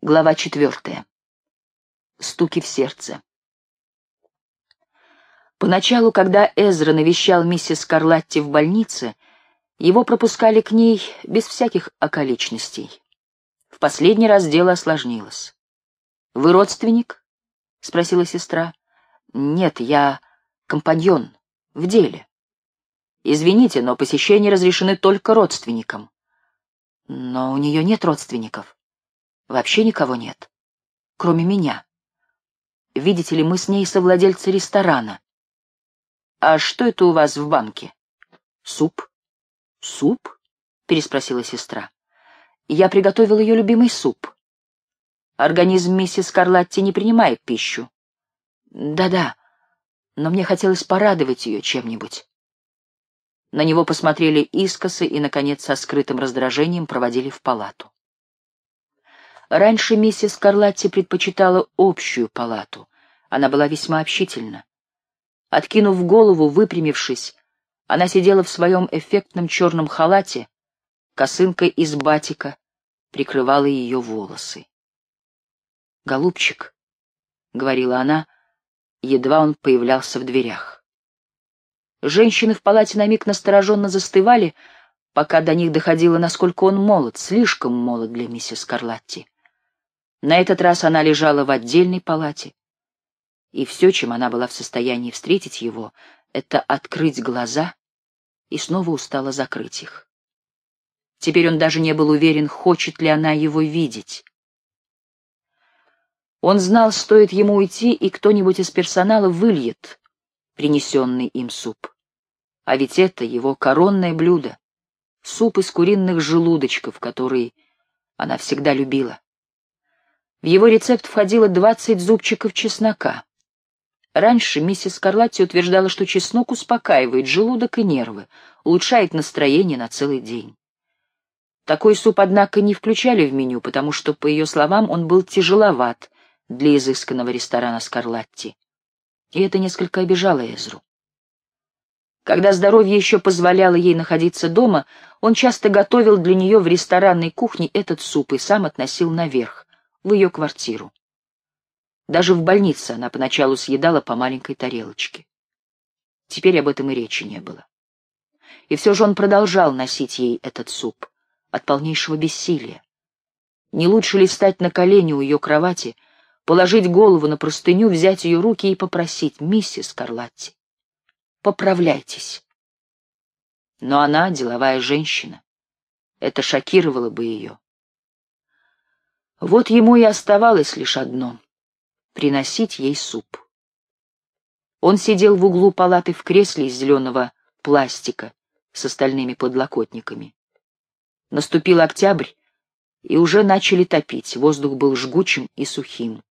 Глава четвертая. Стуки в сердце. Поначалу, когда Эзра навещал миссис Карлатти в больнице, его пропускали к ней без всяких околичностей. В последний раз дело осложнилось. «Вы родственник?» — спросила сестра. «Нет, я компаньон в деле. Извините, но посещения разрешены только родственникам». «Но у нее нет родственников. Вообще никого нет, кроме меня. Видите ли, мы с ней совладельцы ресторана. А что это у вас в банке? Суп. Суп? переспросила сестра. Я приготовил ее любимый суп. Организм миссис Карлатти не принимает пищу. Да-да, но мне хотелось порадовать ее чем-нибудь. На него посмотрели искосы и, наконец, со скрытым раздражением проводили в палату. Раньше миссис Карлатти предпочитала общую палату. Она была весьма общительна. Откинув голову, выпрямившись, она сидела в своем эффектном черном халате, косынка из батика прикрывала ее волосы. «Голубчик», — говорила она, едва он появлялся в дверях. Женщины в палате на миг настороженно застывали, пока до них доходило, насколько он молод, слишком молод для миссис Карлатти. На этот раз она лежала в отдельной палате, и все, чем она была в состоянии встретить его, это открыть глаза и снова устала закрыть их. Теперь он даже не был уверен, хочет ли она его видеть. Он знал, стоит ему уйти, и кто-нибудь из персонала выльет принесенный им суп. А ведь это его коронное блюдо — суп из куриных желудочков, который она всегда любила. В его рецепт входило 20 зубчиков чеснока. Раньше миссис Карлатти утверждала, что чеснок успокаивает желудок и нервы, улучшает настроение на целый день. Такой суп, однако, не включали в меню, потому что, по ее словам, он был тяжеловат для изысканного ресторана Скарлатти. И это несколько обижало Эзру. Когда здоровье еще позволяло ей находиться дома, он часто готовил для нее в ресторанной кухне этот суп и сам относил наверх, в ее квартиру. Даже в больнице она поначалу съедала по маленькой тарелочке. Теперь об этом и речи не было. И все же он продолжал носить ей этот суп от полнейшего бессилия. Не лучше ли стать на колени у ее кровати, положить голову на простыню, взять ее руки и попросить, миссис Карлатти, поправляйтесь. Но она деловая женщина. Это шокировало бы ее. Вот ему и оставалось лишь одно — приносить ей суп. Он сидел в углу палаты в кресле из зеленого пластика с остальными подлокотниками. Наступил октябрь, и уже начали топить, воздух был жгучим и сухим.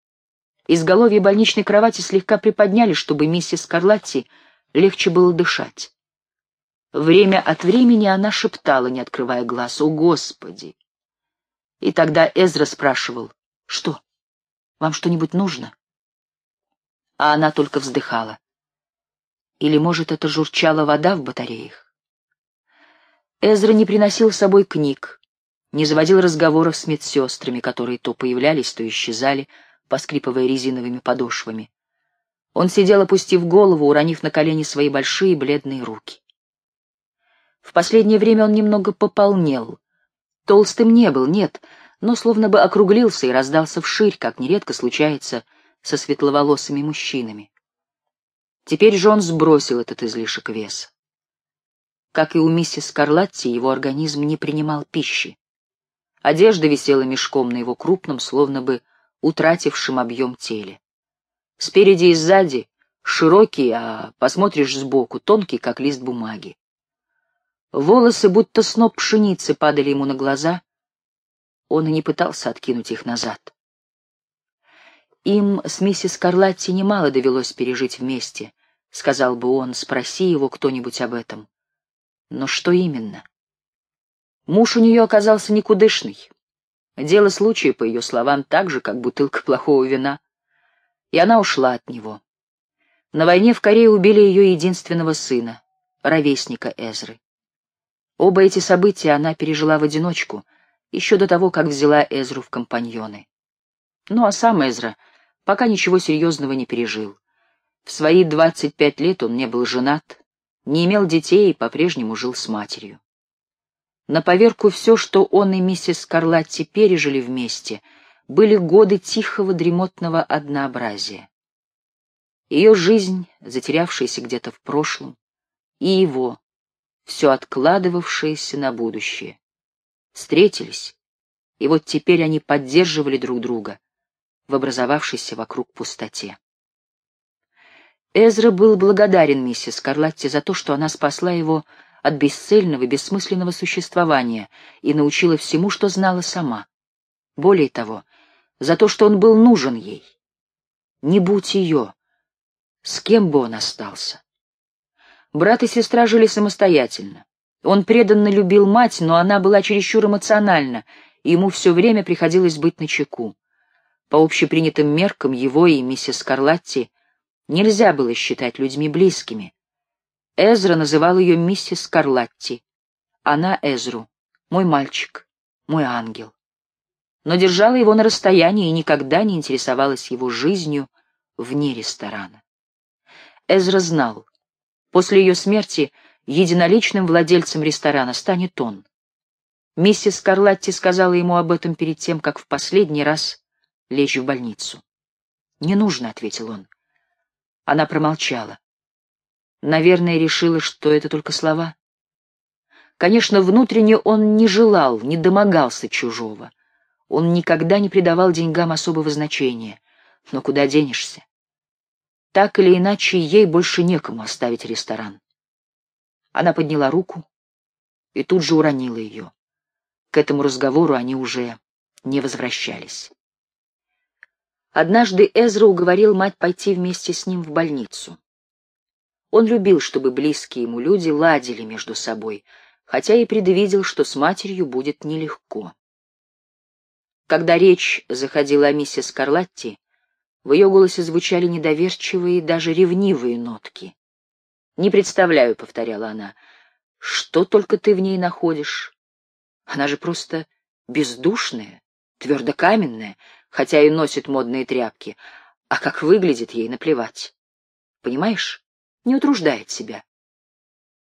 Изголовье больничной кровати слегка приподняли, чтобы миссис Карлатти легче было дышать. Время от времени она шептала, не открывая глаз, «О, Господи! И тогда Эзра спрашивал, «Что? Вам что-нибудь нужно?» А она только вздыхала. Или, может, это журчала вода в батареях? Эзра не приносил с собой книг, не заводил разговоров с медсестрами, которые то появлялись, то исчезали, поскрипывая резиновыми подошвами. Он сидел, опустив голову, уронив на колени свои большие бледные руки. В последнее время он немного пополнел, Толстым не был, нет, но словно бы округлился и раздался вширь, как нередко случается со светловолосыми мужчинами. Теперь же он сбросил этот излишек веса. Как и у миссис Карлатти, его организм не принимал пищи. Одежда висела мешком на его крупном, словно бы утратившем объем теле. Спереди и сзади широкий, а посмотришь сбоку, тонкий, как лист бумаги. Волосы, будто сноп пшеницы, падали ему на глаза. Он и не пытался откинуть их назад. Им с миссис Карлатти немало довелось пережить вместе, сказал бы он, спроси его кто-нибудь об этом. Но что именно? Муж у нее оказался никудышный. Дело случая, по ее словам, так же, как бутылка плохого вина. И она ушла от него. На войне в Корее убили ее единственного сына, ровесника Эзры. Оба эти события она пережила в одиночку, еще до того, как взяла Эзру в компаньоны. Ну а сам Эзра пока ничего серьезного не пережил. В свои 25 лет он не был женат, не имел детей и по-прежнему жил с матерью. На поверку все, что он и миссис Скарлатти пережили вместе, были годы тихого дремотного однообразия. Ее жизнь, затерявшаяся где-то в прошлом, и его, все откладывавшееся на будущее. Встретились, и вот теперь они поддерживали друг друга в образовавшейся вокруг пустоте. Эзра был благодарен миссис Карлатти за то, что она спасла его от бесцельного бессмысленного существования и научила всему, что знала сама. Более того, за то, что он был нужен ей. Не будь ее, с кем бы он остался? Брат и сестра жили самостоятельно. Он преданно любил мать, но она была чересчур эмоциональна, и ему все время приходилось быть начеку. По общепринятым меркам его и миссис Карлатти нельзя было считать людьми близкими. Эзра называл ее миссис Скарлатти. Она Эзру, мой мальчик, мой ангел. Но держала его на расстоянии и никогда не интересовалась его жизнью вне ресторана. Эзра знал, после ее смерти единоличным владельцем ресторана станет он. Миссис Скарлатти сказала ему об этом перед тем, как в последний раз лечь в больницу. «Не нужно», — ответил он. Она промолчала. Наверное, решила, что это только слова. Конечно, внутренне он не желал, не домогался чужого. Он никогда не придавал деньгам особого значения. Но куда денешься? Так или иначе, ей больше некому оставить ресторан. Она подняла руку и тут же уронила ее. К этому разговору они уже не возвращались. Однажды Эзра уговорил мать пойти вместе с ним в больницу. Он любил, чтобы близкие ему люди ладили между собой, хотя и предвидел, что с матерью будет нелегко. Когда речь заходила о миссис Карлатти, в ее голосе звучали недоверчивые, даже ревнивые нотки. «Не представляю», — повторяла она, — «что только ты в ней находишь? Она же просто бездушная, твердокаменная, хотя и носит модные тряпки, а как выглядит ей наплевать. Понимаешь? Не утруждает себя.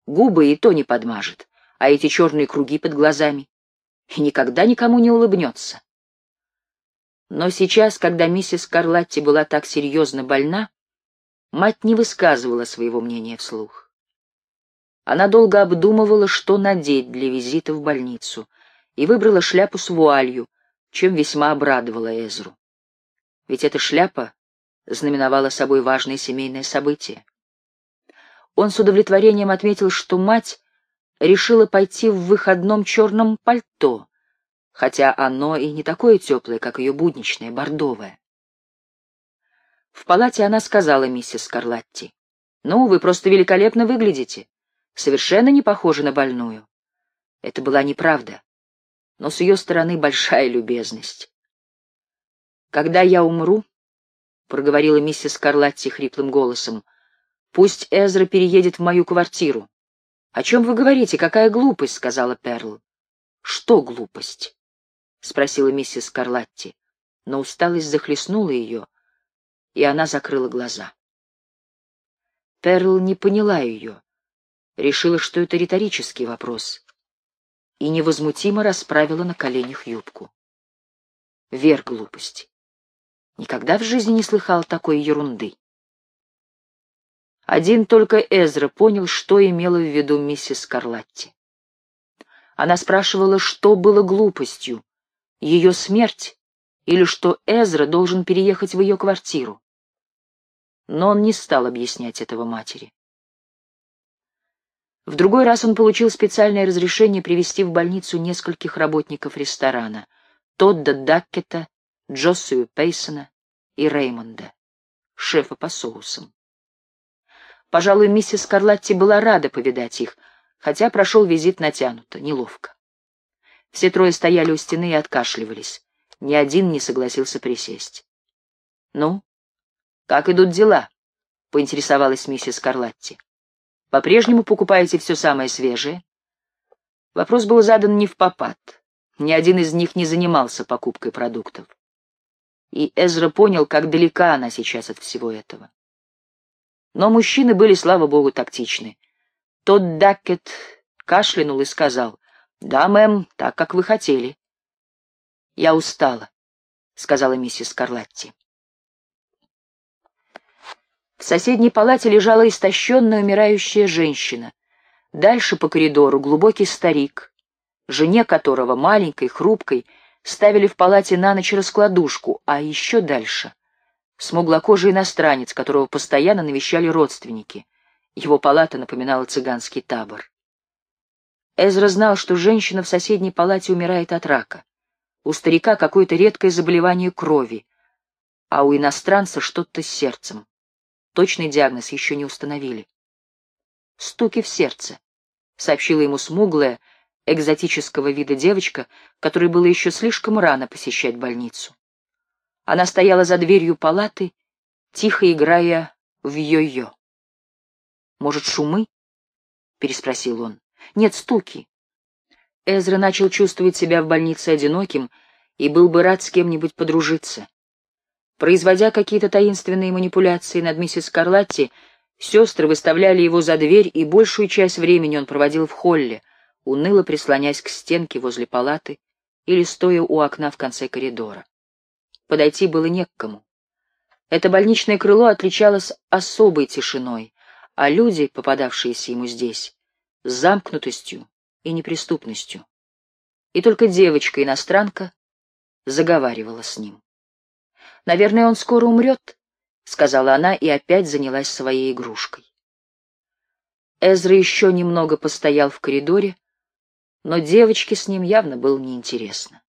Губы и то не подмажет, а эти черные круги под глазами. И никогда никому не улыбнется. Но сейчас, когда миссис Карлатти была так серьезно больна, мать не высказывала своего мнения вслух. Она долго обдумывала, что надеть для визита в больницу, и выбрала шляпу с вуалью, чем весьма обрадовала Эзру. Ведь эта шляпа знаменовала собой важное семейное событие. Он с удовлетворением отметил, что мать решила пойти в выходном черном пальто, хотя оно и не такое теплое, как ее будничное, бордовое. В палате она сказала миссис Скарлатти, «Ну, вы просто великолепно выглядите, совершенно не похожи на больную». Это была неправда но с ее стороны большая любезность. «Когда я умру», — проговорила миссис Карлатти хриплым голосом, — «пусть Эзра переедет в мою квартиру». «О чем вы говорите? Какая глупость?» — сказала Перл. «Что глупость?» — спросила миссис Карлатти, но усталость захлестнула ее, и она закрыла глаза. Перл не поняла ее, решила, что это риторический вопрос и невозмутимо расправила на коленях юбку. Вер глупости. Никогда в жизни не слыхал такой ерунды. Один только Эзра понял, что имела в виду миссис Карлатти. Она спрашивала, что было глупостью, ее смерть или что Эзра должен переехать в ее квартиру. Но он не стал объяснять этого матери. В другой раз он получил специальное разрешение привести в больницу нескольких работников ресторана — Тодда Даккета, Джоссую Пейсона и Реймонда, шефа по соусам. Пожалуй, миссис Карлатти была рада повидать их, хотя прошел визит натянуто, неловко. Все трое стояли у стены и откашливались. Ни один не согласился присесть. «Ну, как идут дела?» — поинтересовалась миссис Карлатти. По-прежнему покупаете все самое свежее? Вопрос был задан не в попад. Ни один из них не занимался покупкой продуктов. и Эзра понял, как далека она сейчас от всего этого. Но мужчины были, слава богу, тактичны. Тот Даккет кашлянул и сказал, «Да, мэм, так, как вы хотели». «Я устала», — сказала миссис Карлатти. В соседней палате лежала истощенная умирающая женщина. Дальше по коридору глубокий старик, жене которого, маленькой, хрупкой, ставили в палате на ночь раскладушку, а еще дальше — смуглокожий иностранец, которого постоянно навещали родственники. Его палата напоминала цыганский табор. Эзра знал, что женщина в соседней палате умирает от рака. У старика какое-то редкое заболевание крови, а у иностранца что-то с сердцем. Точный диагноз еще не установили. «Стуки в сердце», — сообщила ему смуглая, экзотического вида девочка, которой было еще слишком рано посещать больницу. Она стояла за дверью палаты, тихо играя в йо-йо. «Может, шумы?» — переспросил он. «Нет, стуки». Эзра начал чувствовать себя в больнице одиноким и был бы рад с кем-нибудь подружиться. Производя какие-то таинственные манипуляции над миссис Карлатти, сестры выставляли его за дверь, и большую часть времени он проводил в холле, уныло прислонясь к стенке возле палаты или стоя у окна в конце коридора. Подойти было не к кому. Это больничное крыло отличалось особой тишиной, а люди, попадавшиеся ему здесь, с замкнутостью и неприступностью. И только девочка-иностранка заговаривала с ним. Наверное, он скоро умрет, — сказала она и опять занялась своей игрушкой. Эзра еще немного постоял в коридоре, но девочке с ним явно было неинтересно.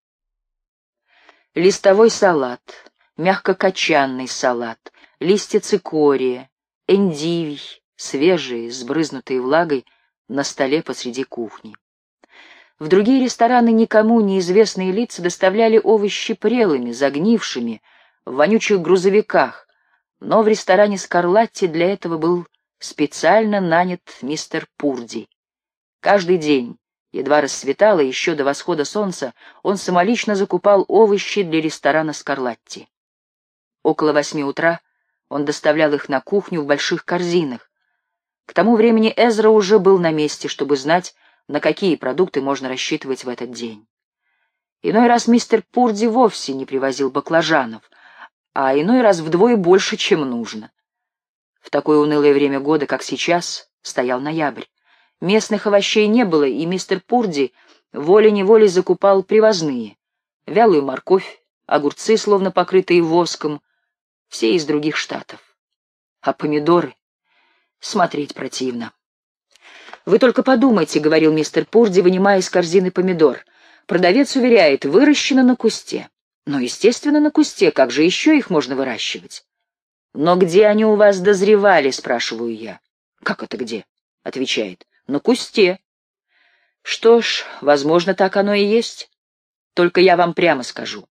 Листовой салат, мягкокочанный салат, листья цикория, эндивий, свежие, сбрызнутые влагой, на столе посреди кухни. В другие рестораны никому неизвестные лица доставляли овощи прелыми, загнившими, в вонючих грузовиках, но в ресторане Скарлатти для этого был специально нанят мистер Пурди. Каждый день, едва рассветало, еще до восхода солнца, он самолично закупал овощи для ресторана Скарлатти. Около восьми утра он доставлял их на кухню в больших корзинах. К тому времени Эзра уже был на месте, чтобы знать, на какие продукты можно рассчитывать в этот день. Иной раз мистер Пурди вовсе не привозил баклажанов, а иной раз вдвое больше, чем нужно. В такое унылое время года, как сейчас, стоял ноябрь. Местных овощей не было, и мистер Пурди волей-неволей закупал привозные. Вялую морковь, огурцы, словно покрытые воском, все из других штатов. А помидоры? Смотреть противно. «Вы только подумайте», — говорил мистер Пурди, вынимая из корзины помидор. Продавец уверяет, выращено на кусте. Но, естественно, на кусте, как же еще их можно выращивать? Но где они у вас дозревали, спрашиваю я. Как это где? Отвечает. На кусте. Что ж, возможно, так оно и есть. Только я вам прямо скажу.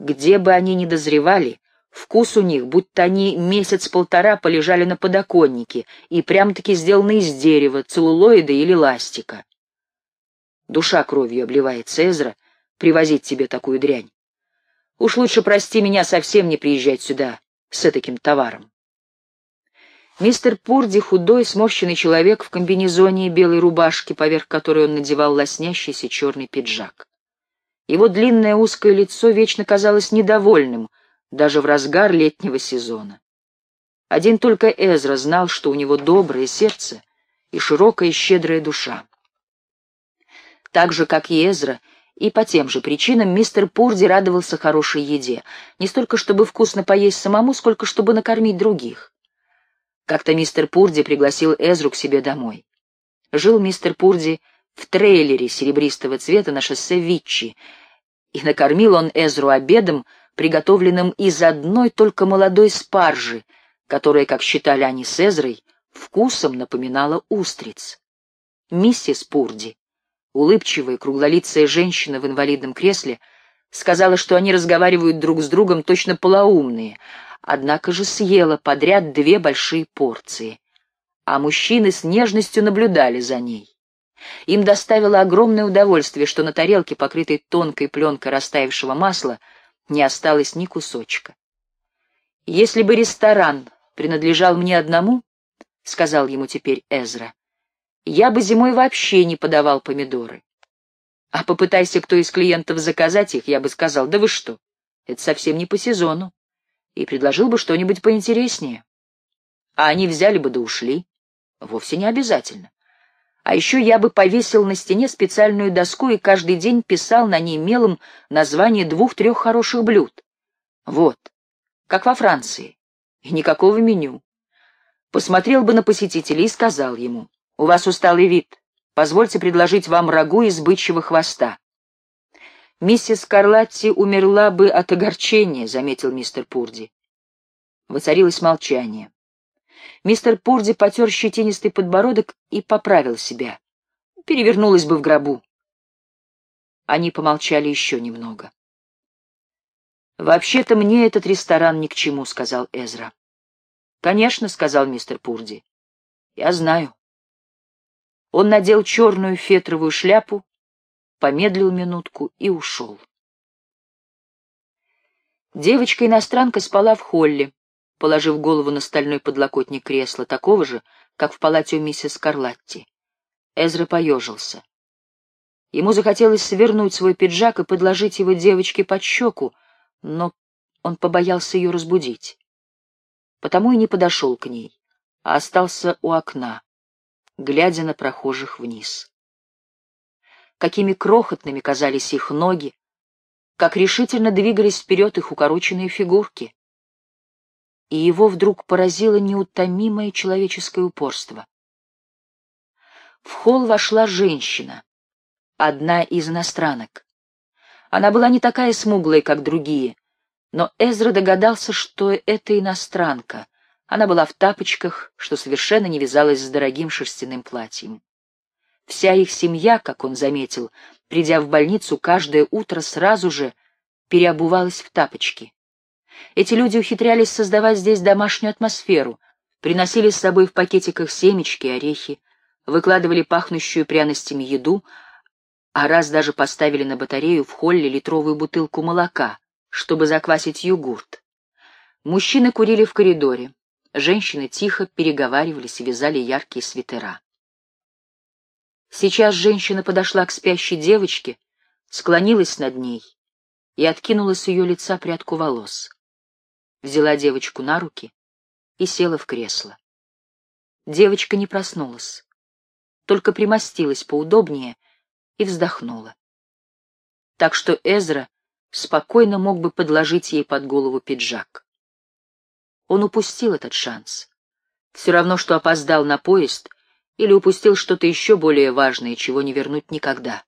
Где бы они ни дозревали, вкус у них, будто они месяц-полтора полежали на подоконнике и прям-таки сделаны из дерева, целлулоида или ластика. Душа кровью обливает Цезра привозить тебе такую дрянь. Уж лучше прости меня совсем не приезжать сюда с таким товаром. Мистер Пурди, худой, сморщенный человек в комбинезоне и белой рубашке, поверх которой он надевал лоснящийся черный пиджак. Его длинное узкое лицо вечно казалось недовольным, даже в разгар летнего сезона. Один только Эзра знал, что у него доброе сердце и широкая щедрая душа. Так же, как и Эзра, и по тем же причинам мистер Пурди радовался хорошей еде, не столько чтобы вкусно поесть самому, сколько чтобы накормить других. Как-то мистер Пурди пригласил Эзру к себе домой. Жил мистер Пурди в трейлере серебристого цвета на шоссе Витчи, и накормил он Эзру обедом, приготовленным из одной только молодой спаржи, которая, как считали они с Эзрой, вкусом напоминала устриц. Миссис Пурди улыбчивая, круглолицая женщина в инвалидном кресле, сказала, что они разговаривают друг с другом точно полоумные, однако же съела подряд две большие порции. А мужчины с нежностью наблюдали за ней. Им доставило огромное удовольствие, что на тарелке, покрытой тонкой пленкой растаявшего масла, не осталось ни кусочка. «Если бы ресторан принадлежал мне одному, — сказал ему теперь Эзра, — я бы зимой вообще не подавал помидоры. А попытайся кто из клиентов заказать их, я бы сказал, да вы что, это совсем не по сезону, и предложил бы что-нибудь поинтереснее. А они взяли бы да ушли. Вовсе не обязательно. А еще я бы повесил на стене специальную доску и каждый день писал на ней мелом название двух-трех хороших блюд. Вот, как во Франции. И никакого меню. Посмотрел бы на посетителей и сказал ему, «У вас усталый вид. Позвольте предложить вам рагу из бычьего хвоста». «Миссис Карлатти умерла бы от огорчения», — заметил мистер Пурди. Воцарилось молчание. Мистер Пурди потер щетинистый подбородок и поправил себя. Перевернулась бы в гробу. Они помолчали еще немного. «Вообще-то мне этот ресторан ни к чему», — сказал Эзра. «Конечно», — сказал мистер Пурди. «Я знаю». Он надел черную фетровую шляпу, помедлил минутку и ушел. Девочка-иностранка спала в холле, положив голову на стальной подлокотник кресла, такого же, как в палате у миссис Карлатти. Эзра поежился. Ему захотелось свернуть свой пиджак и подложить его девочке под щеку, но он побоялся ее разбудить. Потому и не подошел к ней, а остался у окна, глядя на прохожих вниз. Какими крохотными казались их ноги, как решительно двигались вперед их укороченные фигурки и его вдруг поразило неутомимое человеческое упорство. В холл вошла женщина, одна из иностранок. Она была не такая смуглая, как другие, но Эзра догадался, что это иностранка. Она была в тапочках, что совершенно не вязалось с дорогим шерстяным платьем. Вся их семья, как он заметил, придя в больницу, каждое утро сразу же переобувалась в тапочки. Эти люди ухитрялись создавать здесь домашнюю атмосферу, приносили с собой в пакетиках семечки, орехи, выкладывали пахнущую пряностями еду, а раз даже поставили на батарею в холле литровую бутылку молока, чтобы заквасить йогурт. Мужчины курили в коридоре, женщины тихо переговаривались и вязали яркие свитера. Сейчас женщина подошла к спящей девочке, склонилась над ней и откинула с ее лица прядку волос взяла девочку на руки и села в кресло. Девочка не проснулась, только примостилась поудобнее и вздохнула. Так что Эзра спокойно мог бы подложить ей под голову пиджак. Он упустил этот шанс. Все равно, что опоздал на поезд или упустил что-то еще более важное, чего не вернуть никогда.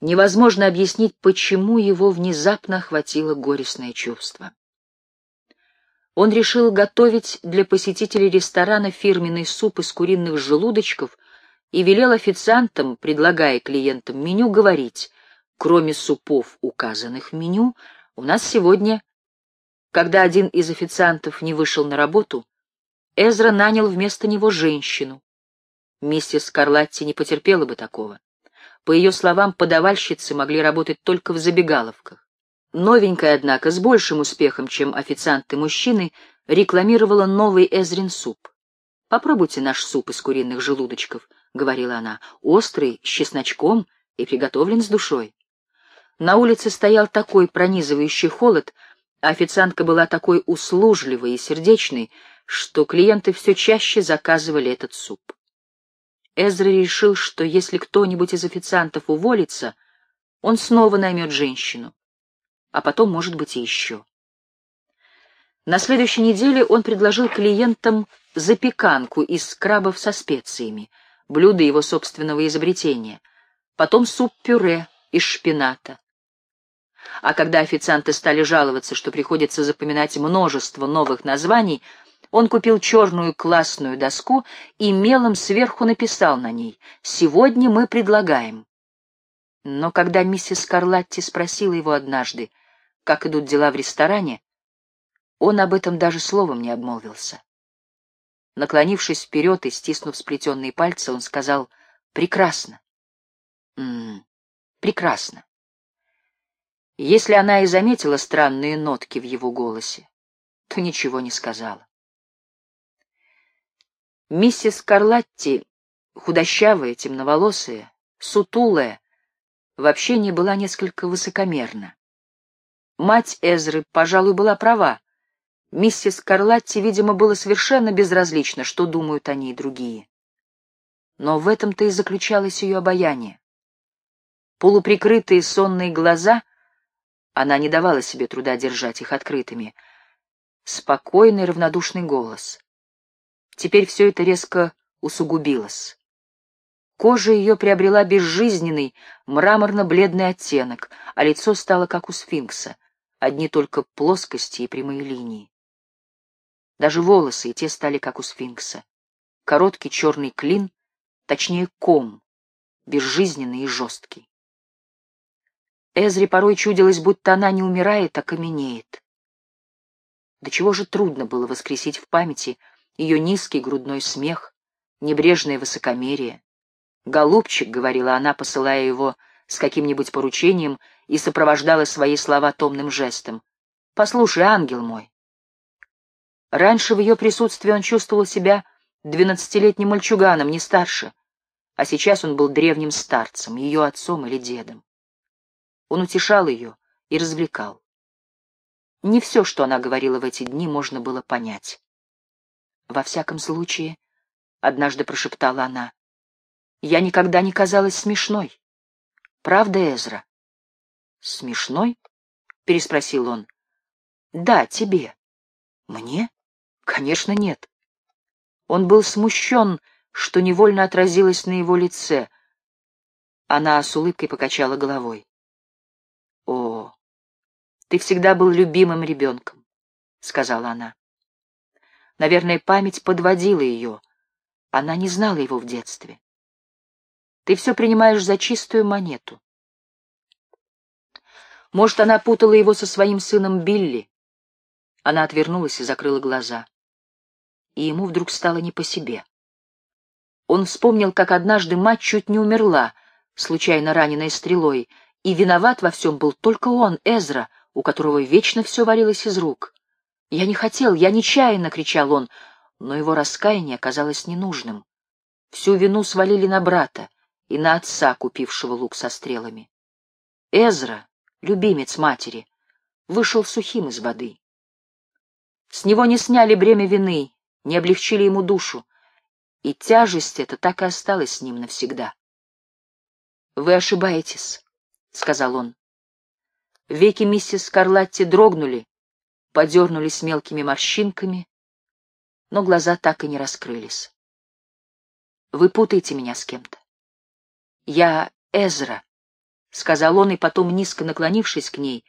Невозможно объяснить, почему его внезапно охватило горестное чувство он решил готовить для посетителей ресторана фирменный суп из куриных желудочков и велел официантам, предлагая клиентам меню, говорить, кроме супов, указанных в меню, у нас сегодня... Когда один из официантов не вышел на работу, Эзра нанял вместо него женщину. Миссис Карлатти не потерпела бы такого. По ее словам, подавальщицы могли работать только в забегаловках. Новенькая, однако, с большим успехом, чем официанты-мужчины, рекламировала новый Эзрин суп. «Попробуйте наш суп из куриных желудочков», — говорила она, — «острый, с чесночком и приготовлен с душой». На улице стоял такой пронизывающий холод, а официантка была такой услужливой и сердечной, что клиенты все чаще заказывали этот суп. Эзра решил, что если кто-нибудь из официантов уволится, он снова наймет женщину а потом, может быть, и еще. На следующей неделе он предложил клиентам запеканку из крабов со специями, блюдо его собственного изобретения, потом суп-пюре из шпината. А когда официанты стали жаловаться, что приходится запоминать множество новых названий, он купил черную классную доску и мелом сверху написал на ней «Сегодня мы предлагаем». Но когда миссис Карлатти спросила его однажды, как идут дела в ресторане, он об этом даже словом не обмолвился. Наклонившись вперед и стиснув сплетенные пальцы, он сказал «Прекрасно». «М -м, прекрасно». Если она и заметила странные нотки в его голосе, то ничего не сказала. Миссис Карлатти, худощавая, темноволосая, сутулая, в общении была несколько высокомерна. Мать Эзры, пожалуй, была права. Миссис Карлатти, видимо, было совершенно безразлично, что думают о ней другие. Но в этом-то и заключалось ее обаяние. Полуприкрытые сонные глаза, она не давала себе труда держать их открытыми, спокойный равнодушный голос. Теперь все это резко усугубилось. Кожа ее приобрела безжизненный, мраморно-бледный оттенок, а лицо стало как у сфинкса, одни только плоскости и прямые линии. Даже волосы и те стали как у сфинкса. Короткий черный клин, точнее ком, безжизненный и жесткий. Эзре порой чудилось, будто она не умирает, а каменеет. До чего же трудно было воскресить в памяти ее низкий грудной смех, небрежное высокомерие, «Голубчик», — говорила она, посылая его с каким-нибудь поручением и сопровождала свои слова томным жестом. «Послушай, ангел мой». Раньше в ее присутствии он чувствовал себя двенадцатилетним мальчуганом, не старше, а сейчас он был древним старцем, ее отцом или дедом. Он утешал ее и развлекал. Не все, что она говорила в эти дни, можно было понять. «Во всяком случае», — однажды прошептала она, я никогда не казалась смешной. Правда, Эзра? Смешной? Переспросил он. Да, тебе. Мне? Конечно, нет. Он был смущен, что невольно отразилось на его лице. Она с улыбкой покачала головой. О, ты всегда был любимым ребенком, сказала она. Наверное, память подводила ее. Она не знала его в детстве. Ты все принимаешь за чистую монету. Может, она путала его со своим сыном Билли. Она отвернулась и закрыла глаза. И ему вдруг стало не по себе. Он вспомнил, как однажды мать чуть не умерла, случайно раненая стрелой, и виноват во всем был только он, Эзра, у которого вечно все варилось из рук. «Я не хотел, я нечаянно!» — кричал он, но его раскаяние оказалось ненужным. Всю вину свалили на брата и на отца, купившего лук со стрелами. Эзра, любимец матери, вышел сухим из воды. С него не сняли бремя вины, не облегчили ему душу, и тяжесть эта так и осталась с ним навсегда. «Вы ошибаетесь», — сказал он. Веки миссис Скарлатти дрогнули, подернулись мелкими морщинками, но глаза так и не раскрылись. «Вы путаете меня с кем-то. «Я Эзра», — сказал он, и потом, низко наклонившись к ней,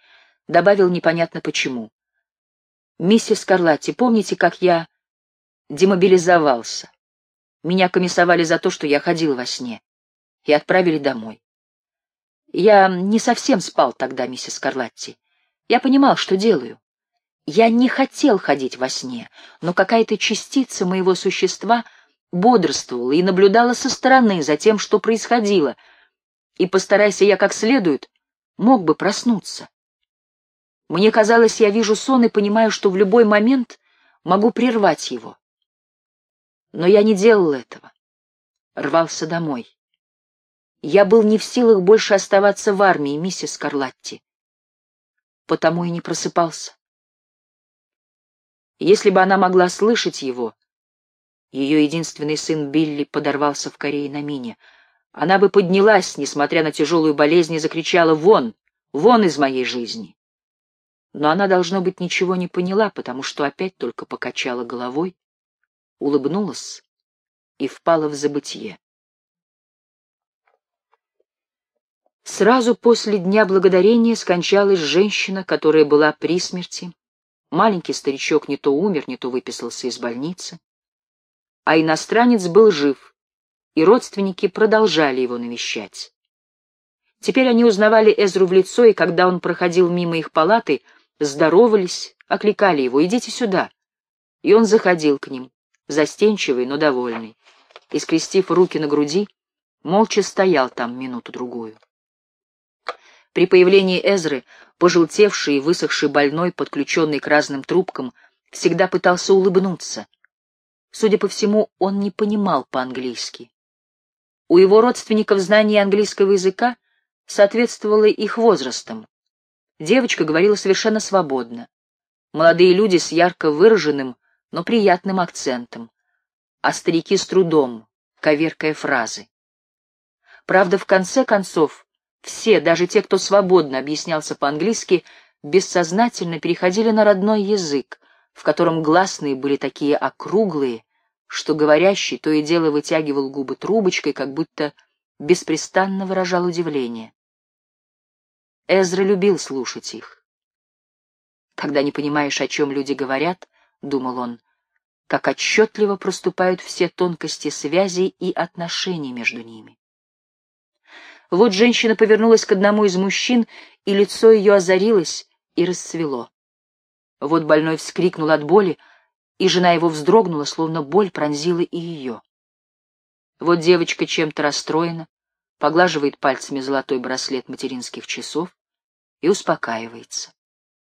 добавил непонятно почему. «Миссис Карлатти, помните, как я демобилизовался? Меня комиссовали за то, что я ходил во сне, и отправили домой. Я не совсем спал тогда, миссис Карлатти. Я понимал, что делаю. Я не хотел ходить во сне, но какая-то частица моего существа — бодрствовала и наблюдала со стороны за тем, что происходило, и, постарайся я как следует, мог бы проснуться. Мне казалось, я вижу сон и понимаю, что в любой момент могу прервать его. Но я не делал этого. Рвался домой. Я был не в силах больше оставаться в армии, миссис Карлатти. Потому и не просыпался. Если бы она могла слышать его, ее единственный сын Билли подорвался в Корее на мине. Она бы поднялась, несмотря на тяжелую болезнь, и закричала «Вон! Вон из моей жизни!» Но она, должно быть, ничего не поняла, потому что опять только покачала головой, улыбнулась и впала в забытье. Сразу после Дня Благодарения скончалась женщина, которая была при смерти. Маленький старичок не то умер, не то выписался из больницы а иностранец был жив, и родственники продолжали его навещать. Теперь они узнавали Эзру в лицо, и когда он проходил мимо их палаты, здоровались, окликали его «идите сюда». И он заходил к ним, застенчивый, но довольный, и, скрестив руки на груди, молча стоял там минуту-другую. При появлении Эзры, пожелтевший и высохший больной, подключенный к разным трубкам, всегда пытался улыбнуться. Судя по всему, он не понимал по-английски. У его родственников знание английского языка соответствовало их возрастам. Девочка говорила совершенно свободно. Молодые люди с ярко выраженным, но приятным акцентом, а старики с трудом, коверкая фразы. Правда, в конце концов, все, даже те, кто свободно объяснялся по-английски, бессознательно переходили на родной язык, в котором гласные были такие округлые, что говорящий то и дело вытягивал губы трубочкой, как будто беспрестанно выражал удивление. Эзра любил слушать их. Когда не понимаешь, о чем люди говорят, — думал он, — как отчетливо проступают все тонкости связей и отношений между ними. Вот женщина повернулась к одному из мужчин, и лицо ее озарилось и расцвело. Вот больной вскрикнул от боли, и жена его вздрогнула, словно боль пронзила и ее. Вот девочка чем-то расстроена, поглаживает пальцами золотой браслет материнских часов и успокаивается.